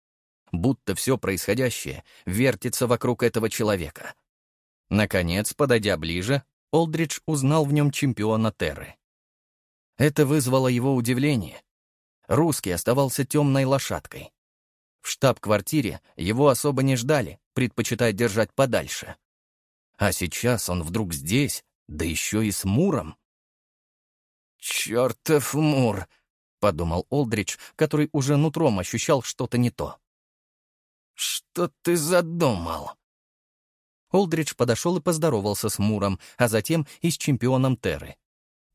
будто все происходящее вертится вокруг этого человека. Наконец, подойдя ближе, Олдридж узнал в нем чемпиона Терры. Это вызвало его удивление. Русский оставался темной лошадкой. В штаб-квартире его особо не ждали, предпочитая держать подальше. А сейчас он вдруг здесь, да еще и с Муром. «Чертов Мур!» — подумал Олдридж, который уже нутром ощущал что-то не то. «Что ты задумал?» Олдридж подошел и поздоровался с Муром, а затем и с чемпионом Терры.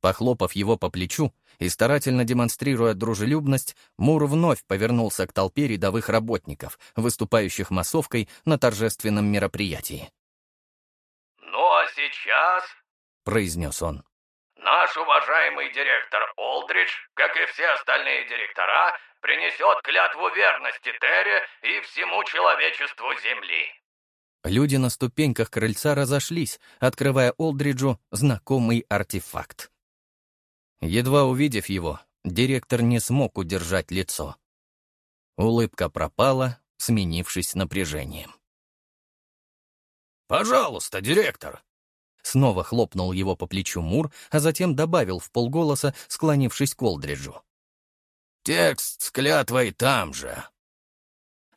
Похлопав его по плечу и старательно демонстрируя дружелюбность, Мур вновь повернулся к толпе рядовых работников, выступающих массовкой на торжественном мероприятии. «Ну а сейчас», — произнес он, Наш уважаемый директор Олдридж, как и все остальные директора, принесет клятву верности Терре и всему человечеству Земли». Люди на ступеньках крыльца разошлись, открывая Олдриджу знакомый артефакт. Едва увидев его, директор не смог удержать лицо. Улыбка пропала, сменившись напряжением. «Пожалуйста, директор, Снова хлопнул его по плечу Мур, а затем добавил в полголоса, склонившись к Олдриджу. «Текст с клятвой там же.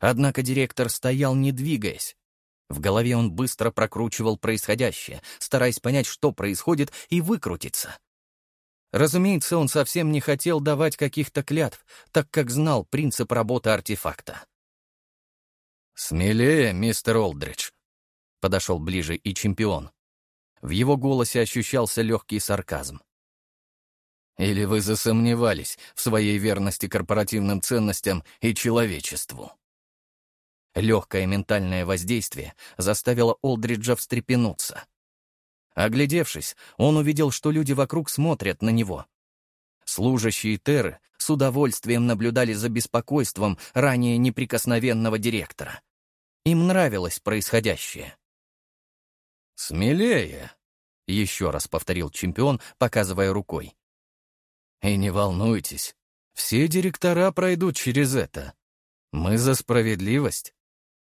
Однако директор стоял, не двигаясь. В голове он быстро прокручивал происходящее, стараясь понять, что происходит, и выкрутиться. Разумеется, он совсем не хотел давать каких-то клятв, так как знал принцип работы артефакта. «Смелее, мистер Олдридж», — подошел ближе и чемпион. В его голосе ощущался легкий сарказм. «Или вы засомневались в своей верности корпоративным ценностям и человечеству?» Легкое ментальное воздействие заставило Олдриджа встрепенуться. Оглядевшись, он увидел, что люди вокруг смотрят на него. Служащие Терры с удовольствием наблюдали за беспокойством ранее неприкосновенного директора. Им нравилось происходящее. «Смелее!» — еще раз повторил чемпион, показывая рукой. «И не волнуйтесь, все директора пройдут через это. Мы за справедливость.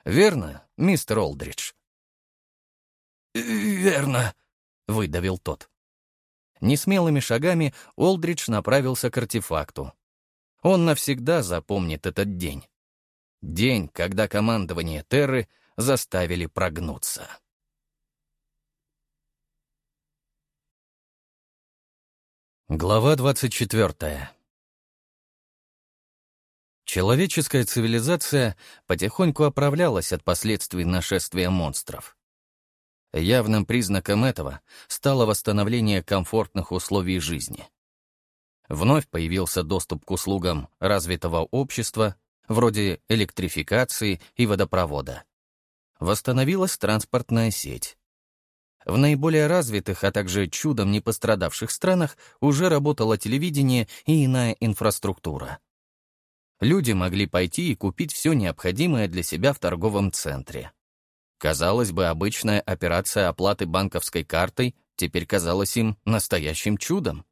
Верно, мистер Олдридж?» «Верно», — выдавил тот. Несмелыми шагами Олдридж направился к артефакту. Он навсегда запомнит этот день. День, когда командование Терры заставили прогнуться. Глава 24. Человеческая цивилизация потихоньку оправлялась от последствий нашествия монстров. Явным признаком этого стало восстановление комфортных условий жизни. Вновь появился доступ к услугам развитого общества, вроде электрификации и водопровода. Восстановилась транспортная сеть. В наиболее развитых, а также чудом не пострадавших странах уже работало телевидение и иная инфраструктура. Люди могли пойти и купить все необходимое для себя в торговом центре. Казалось бы, обычная операция оплаты банковской картой теперь казалась им настоящим чудом.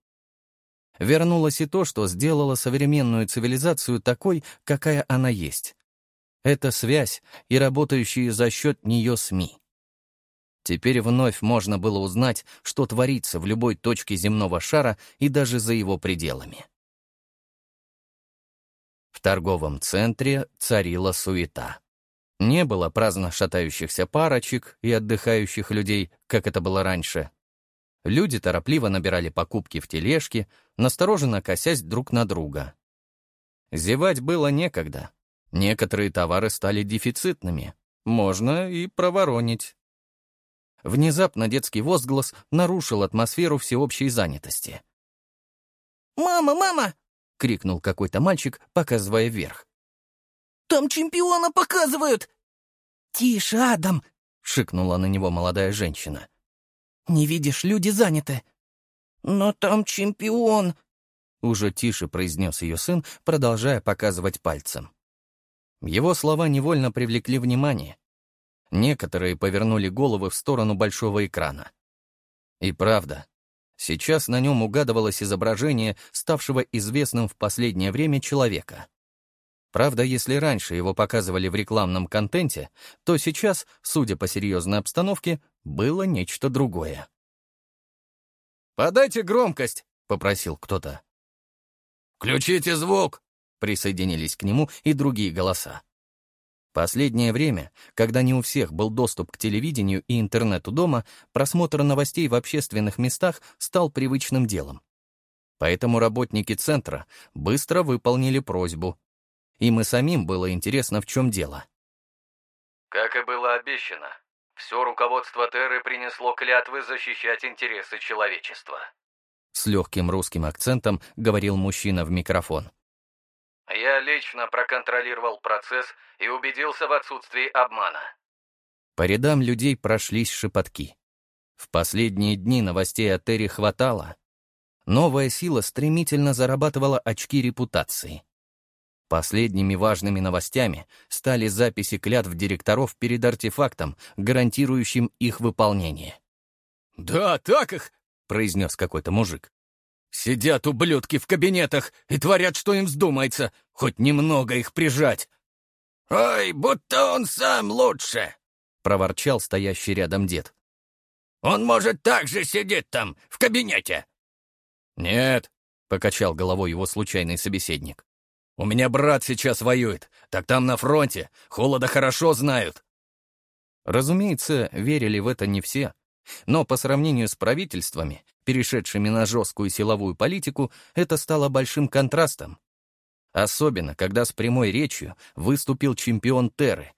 Вернулось и то, что сделало современную цивилизацию такой, какая она есть. Это связь и работающие за счет нее СМИ. Теперь вновь можно было узнать, что творится в любой точке земного шара и даже за его пределами. В торговом центре царила суета. Не было праздно шатающихся парочек и отдыхающих людей, как это было раньше. Люди торопливо набирали покупки в тележке, настороженно косясь друг на друга. Зевать было некогда. Некоторые товары стали дефицитными. Можно и проворонить. Внезапно детский возглас нарушил атмосферу всеобщей занятости. «Мама, мама!» — крикнул какой-то мальчик, показывая вверх. «Там чемпиона показывают!» «Тише, Адам!» — шикнула на него молодая женщина. «Не видишь, люди заняты». «Но там чемпион!» — уже тише произнес ее сын, продолжая показывать пальцем. Его слова невольно привлекли внимание. Некоторые повернули головы в сторону большого экрана. И правда, Сейчас на нем угадывалось изображение ставшего известным в последнее время человека. Правда, если раньше его показывали в рекламном контенте, то сейчас, судя по серьезной обстановке, было нечто другое. «Подайте громкость!» — попросил кто-то. «Включите звук!» — присоединились к нему и другие голоса. Последнее время, когда не у всех был доступ к телевидению и интернету дома, просмотр новостей в общественных местах стал привычным делом. Поэтому работники центра быстро выполнили просьбу. Им и самим было интересно, в чем дело. Как и было обещано, все руководство Терры принесло клятвы защищать интересы человечества. С легким русским акцентом говорил мужчина в микрофон. Я лично проконтролировал процесс и убедился в отсутствии обмана. По рядам людей прошлись шепотки. В последние дни новостей о Терри хватало. Новая сила стремительно зарабатывала очки репутации. Последними важными новостями стали записи клятв директоров перед артефактом, гарантирующим их выполнение. «Да, так их!» — произнес какой-то мужик. Сидят ублюдки в кабинетах и творят, что им вздумается, хоть немного их прижать. «Ой, будто он сам лучше!» — проворчал стоящий рядом дед. «Он, может, так же сидит там, в кабинете?» «Нет», — покачал головой его случайный собеседник. У меня брат сейчас воюет, так там на фронте, холода хорошо знают». Разумеется, верили в это не все. Но по сравнению с правительствами, перешедшими на жесткую силовую политику, это стало большим контрастом. Особенно, когда с прямой речью выступил чемпион Терры,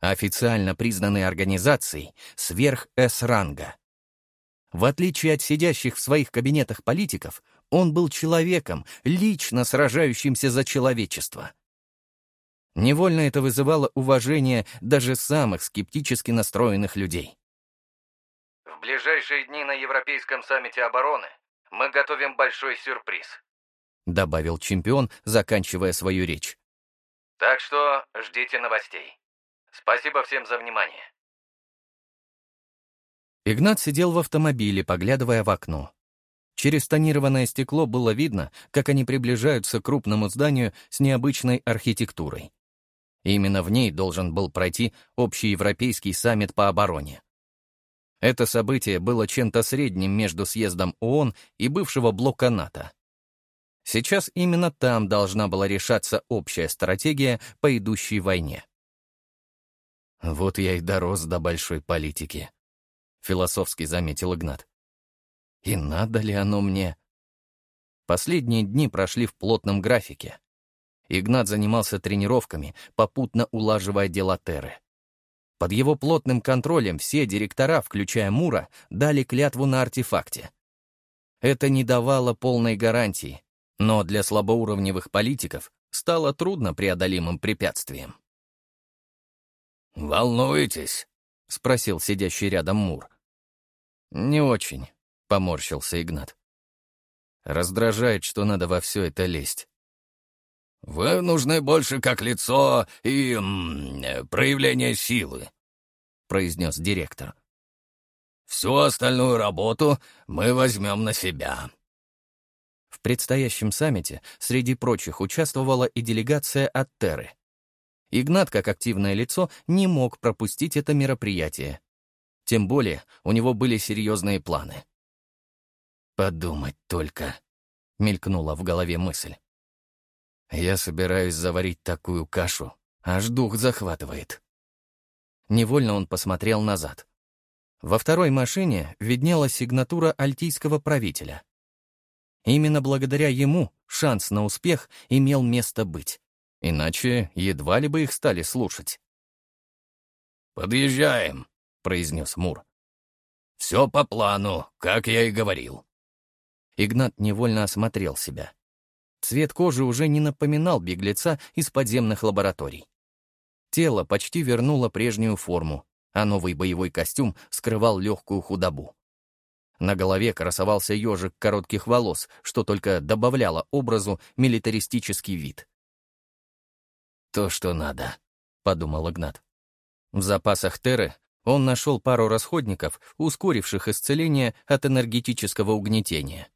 официально признанной организацией сверх С-ранга. В отличие от сидящих в своих кабинетах политиков, он был человеком, лично сражающимся за человечество. Невольно это вызывало уважение даже самых скептически настроенных людей. В ближайшие дни на Европейском саммите обороны мы готовим большой сюрприз, добавил чемпион, заканчивая свою речь. Так что ждите новостей. Спасибо всем за внимание. Игнат сидел в автомобиле, поглядывая в окно. Через тонированное стекло было видно, как они приближаются к крупному зданию с необычной архитектурой. Именно в ней должен был пройти общеевропейский саммит по обороне. Это событие было чем-то средним между съездом ООН и бывшего блока НАТО. Сейчас именно там должна была решаться общая стратегия по идущей войне. «Вот я и дорос до большой политики», — философски заметил Игнат. «И надо ли оно мне?» Последние дни прошли в плотном графике. Игнат занимался тренировками, попутно улаживая дела Терры. Под его плотным контролем все директора, включая Мура, дали клятву на артефакте. Это не давало полной гарантии, но для слабоуровневых политиков стало трудно преодолимым препятствием. «Волнуетесь?» — спросил сидящий рядом Мур. «Не очень», — поморщился Игнат. «Раздражает, что надо во все это лезть». «Вы нужны больше как лицо и м, проявление силы», — произнес директор. «Всю остальную работу мы возьмем на себя». Предстоящем саммите среди прочих участвовала и делегация от Терры. Игнат, как активное лицо, не мог пропустить это мероприятие. Тем более у него были серьезные планы. «Подумать только», — мелькнула в голове мысль. «Я собираюсь заварить такую кашу, аж дух захватывает». Невольно он посмотрел назад. Во второй машине виднелась сигнатура альтийского правителя. Именно благодаря ему шанс на успех имел место быть. Иначе едва ли бы их стали слушать. «Подъезжаем», — произнес Мур. «Все по плану, как я и говорил». Игнат невольно осмотрел себя. Цвет кожи уже не напоминал беглеца из подземных лабораторий. Тело почти вернуло прежнюю форму, а новый боевой костюм скрывал легкую худобу. На голове красовался ежик коротких волос, что только добавляло образу милитаристический вид то, что надо», — подумал Игнат. В запасах Терры он нашел пару расходников, ускоривших исцеление от энергетического угнетения.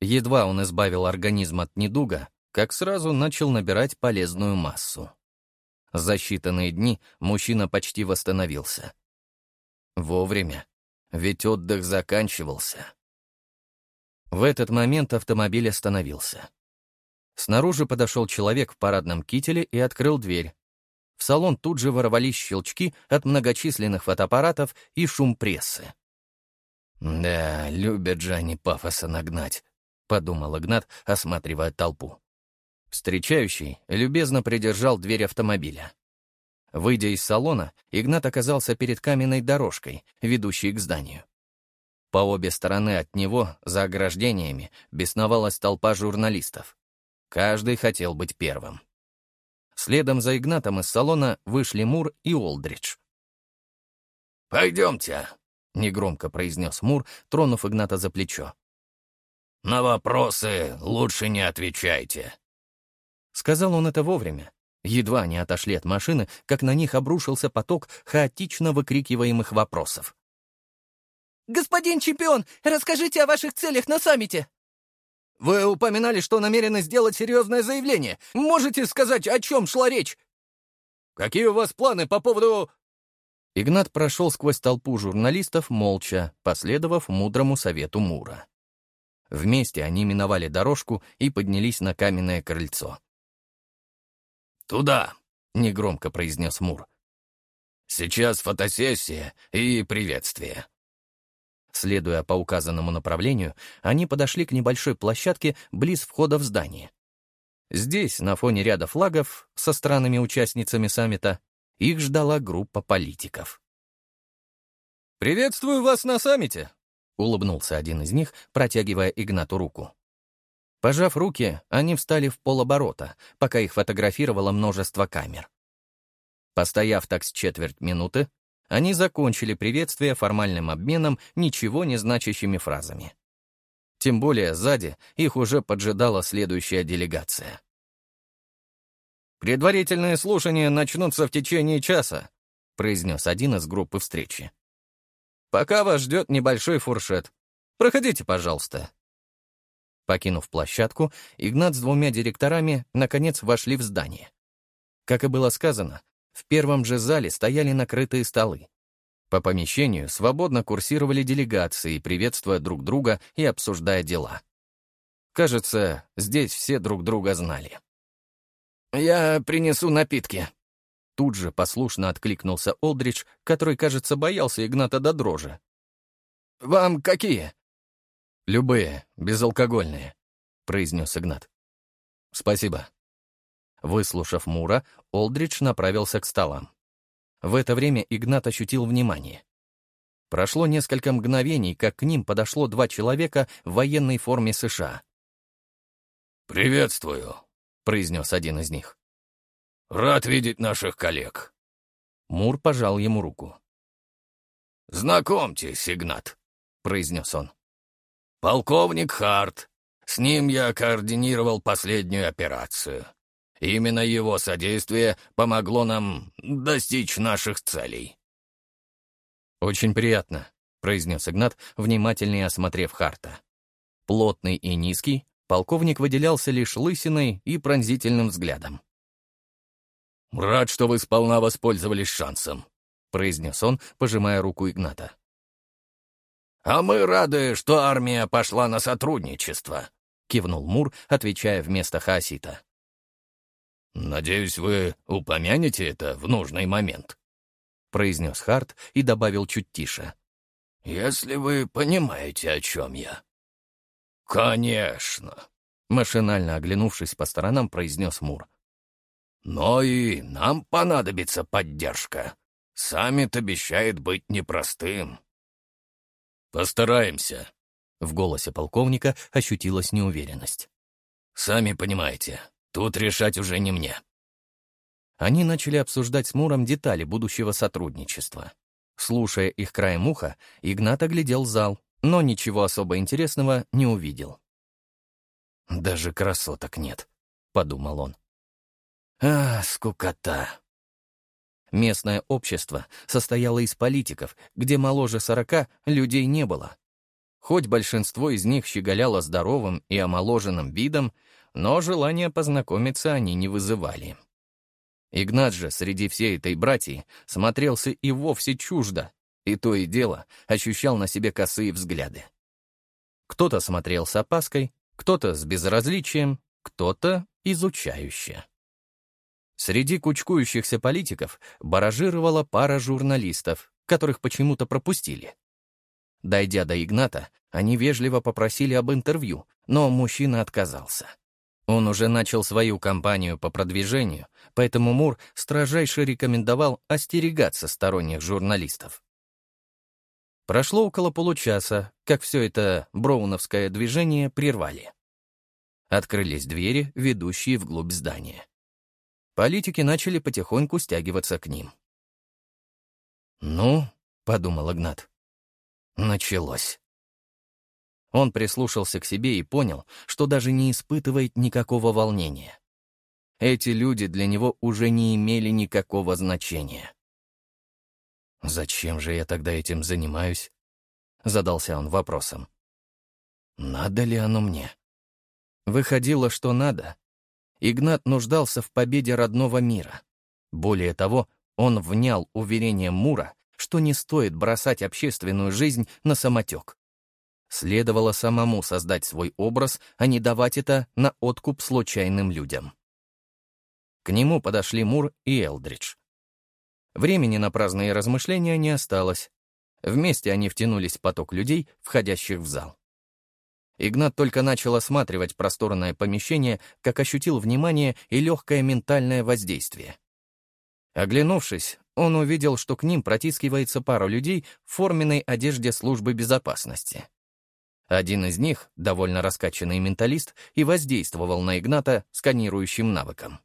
Едва он избавил организм от недуга, как сразу начал набирать полезную массу. За считанные дни мужчина почти восстановился. Вовремя, ведь отдых заканчивался. В этот момент автомобиль остановился. Снаружи подошел человек в парадном кителе и открыл дверь. В салон тут же ворвались щелчки от многочисленных фотоаппаратов и шум прессы. «Да, любят же они пафоса нагнать», — подумал Игнат, осматривая толпу. Встречающий любезно придержал дверь автомобиля. Выйдя из салона, Игнат оказался перед каменной дорожкой, ведущей к зданию. По обе стороны от него, за ограждениями, бесновалась толпа журналистов. Каждый хотел быть первым. Следом за Игнатом из салона вышли Мур и Олдридж. «Пойдемте», — негромко произнес Мур, тронув Игната за плечо. «На вопросы лучше не отвечайте». Сказал он это вовремя. Едва они отошли от машины, как на них обрушился поток хаотично выкрикиваемых вопросов. «Господин чемпион, расскажите о ваших целях на саммите!» Вы упоминали, что намерены сделать серьезное заявление. Можете сказать, о чем шла речь? Какие у вас планы по поводу...» Игнат прошел сквозь толпу журналистов молча, последовав мудрому совету Мура. Вместе они миновали дорожку и поднялись на каменное крыльцо. «Туда!» — негромко произнес Мур. «Сейчас фотосессия и приветствие». Следуя по указанному направлению, они подошли к небольшой площадке близ входа в здание. Здесь, на фоне ряда флагов со странами-участницами саммита, их ждала группа политиков. «Приветствую вас на саммите!» — улыбнулся один из них, протягивая Игнату руку. Пожав руки, они встали в полоборота, пока их фотографировало множество камер. Постояв так с четверть минуты, они закончили приветствие формальным обменом ничего не значащими фразами. Тем более сзади их уже поджидала следующая делегация. «Предварительные слушания начнутся в течение часа», произнес один из группы встречи. «Пока вас ждет небольшой фуршет. Проходите, пожалуйста». Покинув площадку, Игнат с двумя директорами наконец вошли в здание. Как и было сказано, в первом же зале стояли накрытые столы. По помещению свободно курсировали делегации, приветствуя друг друга и обсуждая дела. Кажется, здесь все друг друга знали. «Я принесу напитки». Тут же послушно откликнулся Олдрич, который, кажется, боялся Игната до дрожи. «Вам какие?» «Любые, безалкогольные», — произнес Игнат. «Спасибо». Выслушав Мура, Олдрич направился к столам. В это время Игнат ощутил внимание. Прошло несколько мгновений, как к ним подошло два человека в военной форме США. «Приветствую», — произнес один из них. «Рад видеть наших коллег». Мур пожал ему руку. «Знакомьтесь, Игнат», — произнес он. «Полковник Харт. С ним я координировал последнюю операцию. Именно его содействие помогло нам достичь наших целей». «Очень приятно», — произнес Игнат, внимательнее осмотрев Харта. Плотный и низкий, полковник выделялся лишь лысиной и пронзительным взглядом. «Рад, что вы сполна воспользовались шансом», — произнес он, пожимая руку Игната. «А мы рады, что армия пошла на сотрудничество», — кивнул Мур, отвечая вместо Хаосита. «Надеюсь, вы упомянете это в нужный момент», — произнес Харт и добавил чуть тише. «Если вы понимаете, о чем я». «Конечно», — машинально оглянувшись по сторонам, произнес Мур. «Но и нам понадобится поддержка. Саммит обещает быть непростым». «Постараемся», — в голосе полковника ощутилась неуверенность. «Сами понимаете, Тут решать уже не мне. Они начали обсуждать с Муром детали будущего сотрудничества. Слушая их краем уха, Игнат оглядел зал, но ничего особо интересного не увидел. «Даже красоток нет», — подумал он. «А, скукота». Местное общество состояло из политиков, где моложе сорока людей не было. Хоть большинство из них щеголяло здоровым и омоложенным видом, но желания познакомиться они не вызывали. Игнат же среди всей этой братьи смотрелся и вовсе чуждо, и то и дело ощущал на себе косые взгляды. Кто-то смотрел с опаской, кто-то с безразличием, кто-то изучающе. Среди кучкующихся политиков баражировала пара журналистов, которых почему-то пропустили. Дойдя до Игната, они вежливо попросили об интервью, но мужчина отказался. Он уже начал свою кампанию по продвижению, поэтому Мур строжайше рекомендовал остерегаться сторонних журналистов. Прошло около получаса, как все это броуновское движение прервали. Открылись двери, ведущие вглубь здания. Политики начали потихоньку стягиваться к ним. «Ну», — подумал Игнат, — «началось». Он прислушался к себе и понял, что даже не испытывает никакого волнения. Эти люди для него уже не имели никакого значения. «Зачем же я тогда этим занимаюсь?» — задался он вопросом. «Надо ли оно мне?» Выходило, что надо. Игнат нуждался в победе родного мира. Более того, он внял уверением Мура, что не стоит бросать общественную жизнь на самотек. Следовало самому создать свой образ, а не давать это на откуп случайным людям. К нему подошли Мур и Элдридж. Времени на праздные размышления не осталось. Вместе они втянулись в поток людей, входящих в зал. Игнат только начал осматривать просторное помещение, как ощутил внимание и легкое ментальное воздействие. Оглянувшись, он увидел, что к ним протискивается пара людей в форменной одежде службы безопасности. Один из них, довольно раскачанный менталист, и воздействовал на Игната сканирующим навыком.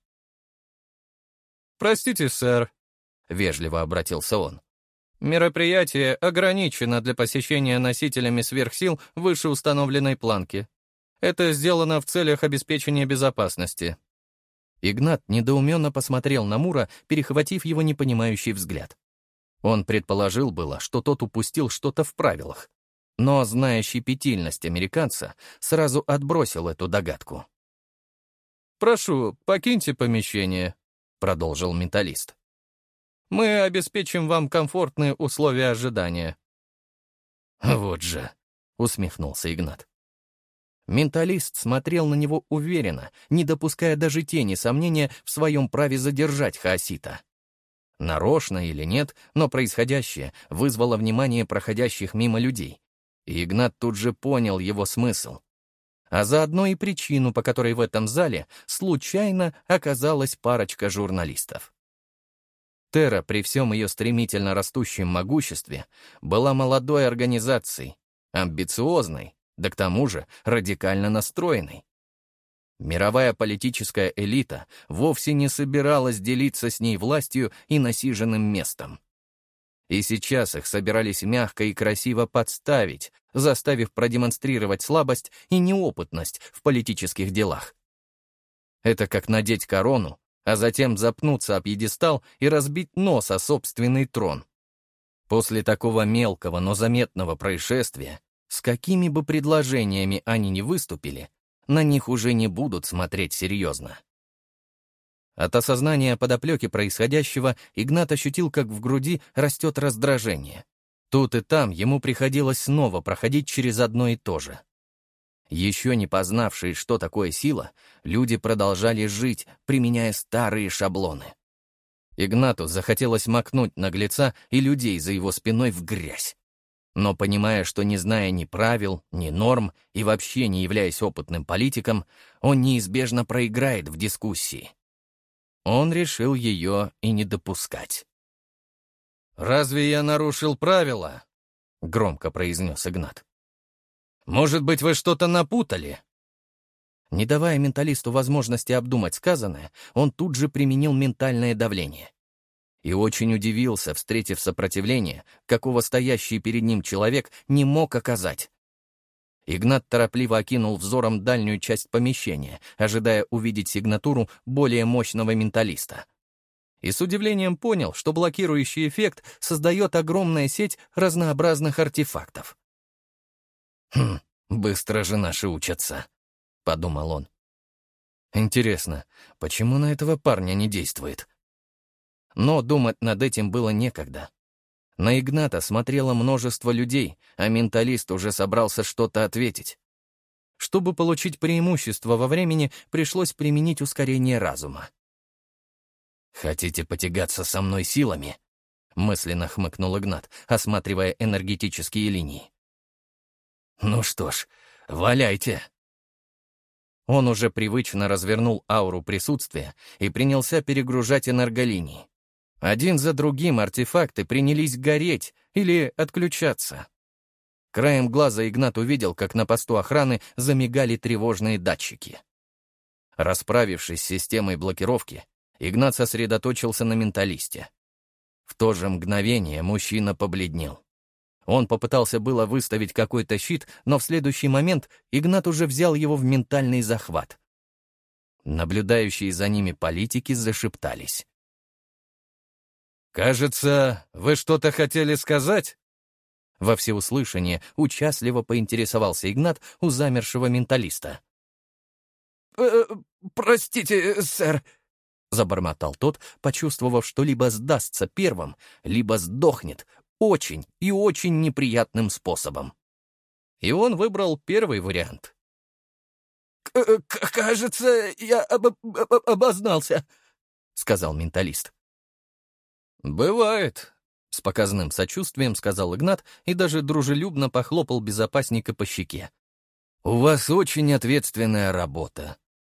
«Простите, сэр», — вежливо обратился он. «Мероприятие ограничено для посещения носителями сверхсил выше установленной планки. Это сделано в целях обеспечения безопасности». Игнат недоуменно посмотрел на Мура, перехватив его непонимающий взгляд. Он предположил было, что тот упустил что-то в правилах, но, зная щепетильность американца, сразу отбросил эту догадку. «Прошу, покиньте помещение», — продолжил менталист. «Мы обеспечим вам комфортные условия ожидания». «Вот же», — усмехнулся Игнат. Менталист смотрел на него уверенно, не допуская даже тени сомнения в своем праве задержать Хаосита. Нарочно или нет, но происходящее вызвало внимание проходящих мимо людей. И Игнат тут же понял его смысл а заодно и причину, по которой в этом зале случайно оказалась парочка журналистов. Терра при всем ее стремительно растущем могуществе была молодой организацией, амбициозной, да к тому же радикально настроенной. Мировая политическая элита вовсе не собиралась делиться с ней властью и насиженным местом. И сейчас их собирались мягко и красиво подставить, заставив продемонстрировать слабость и неопытность в политических делах. Это как надеть корону, а затем запнуться о пьедестал и разбить нос о собственный трон. После такого мелкого, но заметного происшествия, с какими бы предложениями они ни выступили, на них уже не будут смотреть серьезно. От осознания подоплеки происходящего Игнат ощутил, как в груди растет раздражение. Тут и там ему приходилось снова проходить через одно и то же. Еще не познавшие, что такое сила, люди продолжали жить, применяя старые шаблоны. Игнату захотелось макнуть наглеца и людей за его спиной в грязь. Но понимая, что не зная ни правил, ни норм и вообще не являясь опытным политиком, он неизбежно проиграет в дискуссии. Он решил ее и не допускать. «Разве я нарушил правила?» — громко произнес Игнат. «Может быть, вы что-то напутали?» Не давая менталисту возможности обдумать сказанное, он тут же применил ментальное давление. И очень удивился, встретив сопротивление, какого стоящий перед ним человек не мог оказать. Игнат торопливо окинул взором дальнюю часть помещения, ожидая увидеть сигнатуру более мощного менталиста. И с удивлением понял, что блокирующий эффект создает огромная сеть разнообразных артефактов. «Хм, быстро же наши учатся», — подумал он. «Интересно, почему на этого парня не действует?» Но думать над этим было некогда. На Игната смотрело множество людей, а менталист уже собрался что-то ответить. Чтобы получить преимущество во времени, пришлось применить ускорение разума. «Хотите потягаться со мной силами?» — мысленно хмыкнул Игнат, осматривая энергетические линии. «Ну что ж, валяйте!» Он уже привычно развернул ауру присутствия и принялся перегружать энерголинии. Один за другим артефакты принялись гореть или отключаться. Краем глаза Игнат увидел, как на посту охраны замигали тревожные датчики. Расправившись с системой блокировки, Игнат сосредоточился на менталисте. В то же мгновение мужчина побледнел. Он попытался было выставить какой-то щит, но в следующий момент Игнат уже взял его в ментальный захват. Наблюдающие за ними политики зашептались. «Кажется, вы что-то хотели сказать?» Во всеуслышание участливо поинтересовался Игнат у замершего менталиста. «Э, «Простите, сэр», — забормотал тот, почувствовав, что либо сдастся первым, либо сдохнет очень и очень неприятным способом. И он выбрал первый вариант. «Кажется, я об об обознался», сказал менталист. «Бывает», — с показным сочувствием сказал Игнат и даже дружелюбно похлопал безопасника по щеке. «У вас очень ответственная работа.